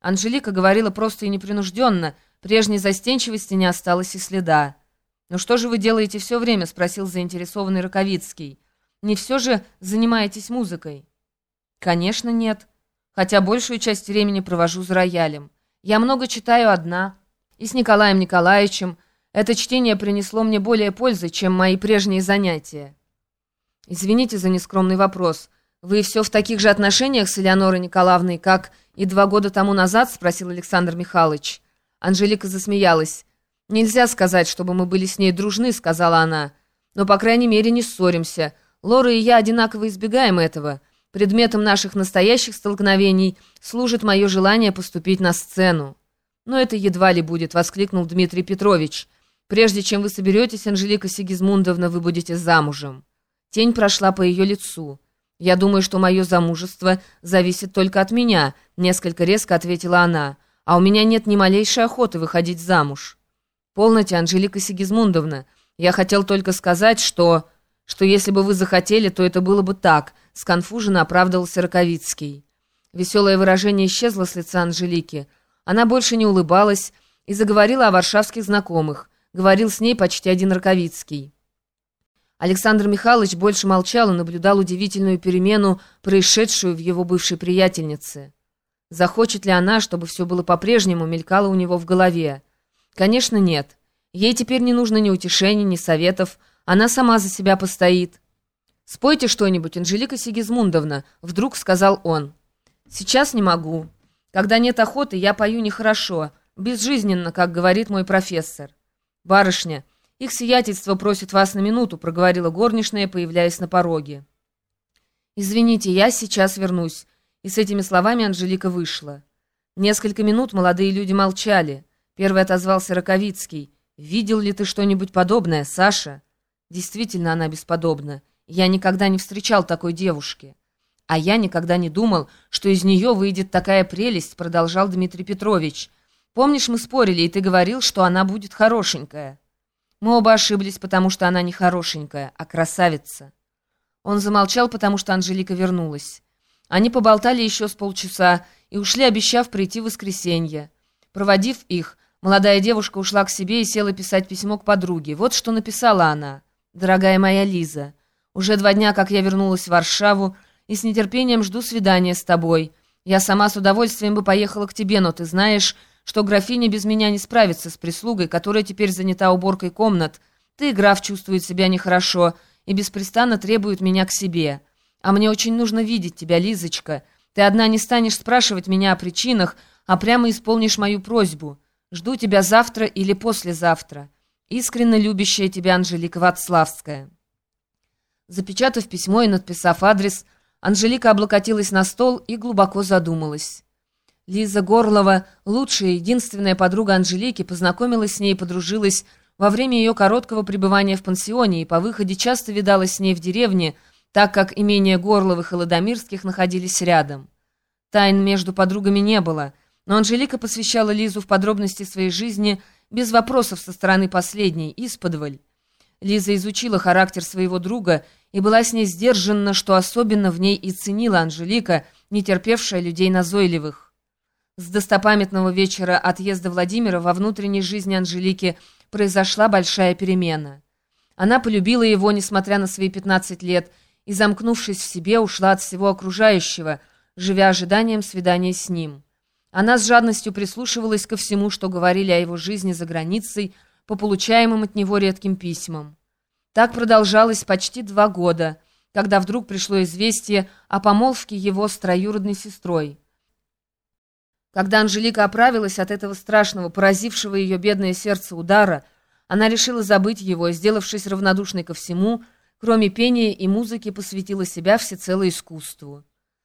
Анжелика говорила просто и непринужденно, прежней застенчивости не осталось и следа. «Ну что же вы делаете все время?» — спросил заинтересованный Раковицкий. «Не все же занимаетесь музыкой?» «Конечно, нет. Хотя большую часть времени провожу за роялем. Я много читаю одна. И с Николаем Николаевичем. Это чтение принесло мне более пользы, чем мои прежние занятия». «Извините за нескромный вопрос. Вы все в таких же отношениях с Элеонорой Николаевной, как и два года тому назад?» — спросил Александр Михайлович. Анжелика засмеялась. «Нельзя сказать, чтобы мы были с ней дружны», — сказала она. «Но, по крайней мере, не ссоримся. Лора и я одинаково избегаем этого. Предметом наших настоящих столкновений служит мое желание поступить на сцену». «Но это едва ли будет», — воскликнул Дмитрий Петрович. «Прежде чем вы соберетесь, Анжелика Сигизмундовна, вы будете замужем». Тень прошла по ее лицу. «Я думаю, что мое замужество зависит только от меня», — несколько резко ответила она а у меня нет ни малейшей охоты выходить замуж. Полноте, Анжелика Сигизмундовна, я хотел только сказать, что... что если бы вы захотели, то это было бы так, сконфуженно оправдывался Раковицкий. Веселое выражение исчезло с лица Анжелики. Она больше не улыбалась и заговорила о варшавских знакомых. Говорил с ней почти один Раковицкий. Александр Михайлович больше молчал и наблюдал удивительную перемену, происшедшую в его бывшей приятельнице. Захочет ли она, чтобы все было по-прежнему, мелькало у него в голове. Конечно, нет. Ей теперь не нужно ни утешений, ни советов. Она сама за себя постоит. «Спойте что-нибудь, Анжелика Сигизмундовна», — вдруг сказал он. «Сейчас не могу. Когда нет охоты, я пою нехорошо, безжизненно, как говорит мой профессор». «Барышня, их сиятельство просит вас на минуту», — проговорила горничная, появляясь на пороге. «Извините, я сейчас вернусь». И с этими словами Анжелика вышла. Несколько минут молодые люди молчали. Первый отозвался Раковицкий. «Видел ли ты что-нибудь подобное, Саша?» «Действительно, она бесподобна. Я никогда не встречал такой девушки». «А я никогда не думал, что из нее выйдет такая прелесть», продолжал Дмитрий Петрович. «Помнишь, мы спорили, и ты говорил, что она будет хорошенькая?» «Мы оба ошиблись, потому что она не хорошенькая, а красавица». Он замолчал, потому что Анжелика вернулась. Они поболтали еще с полчаса и ушли, обещав прийти в воскресенье. Проводив их, молодая девушка ушла к себе и села писать письмо к подруге. Вот что написала она. «Дорогая моя Лиза, уже два дня, как я вернулась в Варшаву, и с нетерпением жду свидания с тобой. Я сама с удовольствием бы поехала к тебе, но ты знаешь, что графиня без меня не справится с прислугой, которая теперь занята уборкой комнат. Ты, граф, чувствует себя нехорошо и беспрестанно требует меня к себе». А мне очень нужно видеть тебя, Лизочка. Ты одна не станешь спрашивать меня о причинах, а прямо исполнишь мою просьбу. Жду тебя завтра или послезавтра. Искренне любящая тебя Анжелика Вацлавская». Запечатав письмо и надписав адрес, Анжелика облокотилась на стол и глубоко задумалась. Лиза Горлова, лучшая единственная подруга Анжелики, познакомилась с ней и подружилась во время ее короткого пребывания в пансионе и по выходе часто видалась с ней в деревне, так как имения Горловых и Ладомирских находились рядом. Тайн между подругами не было, но Анжелика посвящала Лизу в подробности своей жизни без вопросов со стороны последней, исподволь. Лиза изучила характер своего друга и была с ней сдержанна, что особенно в ней и ценила Анжелика, не терпевшая людей назойливых. С достопамятного вечера отъезда Владимира во внутренней жизни Анжелики произошла большая перемена. Она полюбила его, несмотря на свои 15 лет, и, замкнувшись в себе, ушла от всего окружающего, живя ожиданием свидания с ним. Она с жадностью прислушивалась ко всему, что говорили о его жизни за границей, по получаемым от него редким письмам. Так продолжалось почти два года, когда вдруг пришло известие о помолвке его с троюродной сестрой. Когда Анжелика оправилась от этого страшного, поразившего ее бедное сердце удара, она решила забыть его, сделавшись равнодушной ко всему, кроме пения и музыки, посвятила себя всецело искусству.